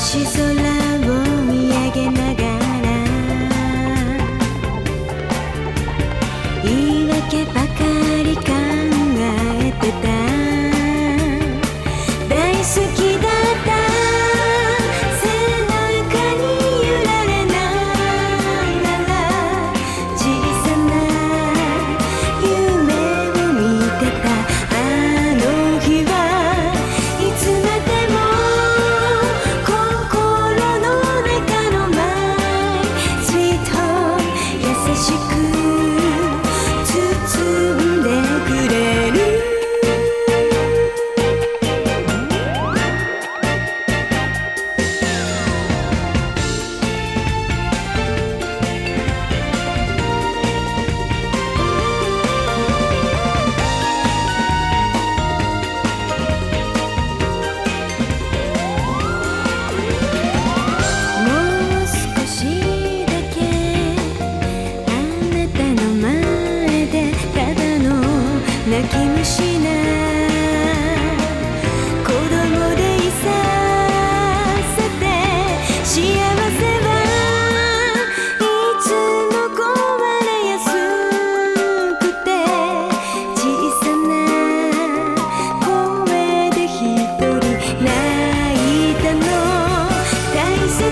星空を見上げながら言い訳ばかり。you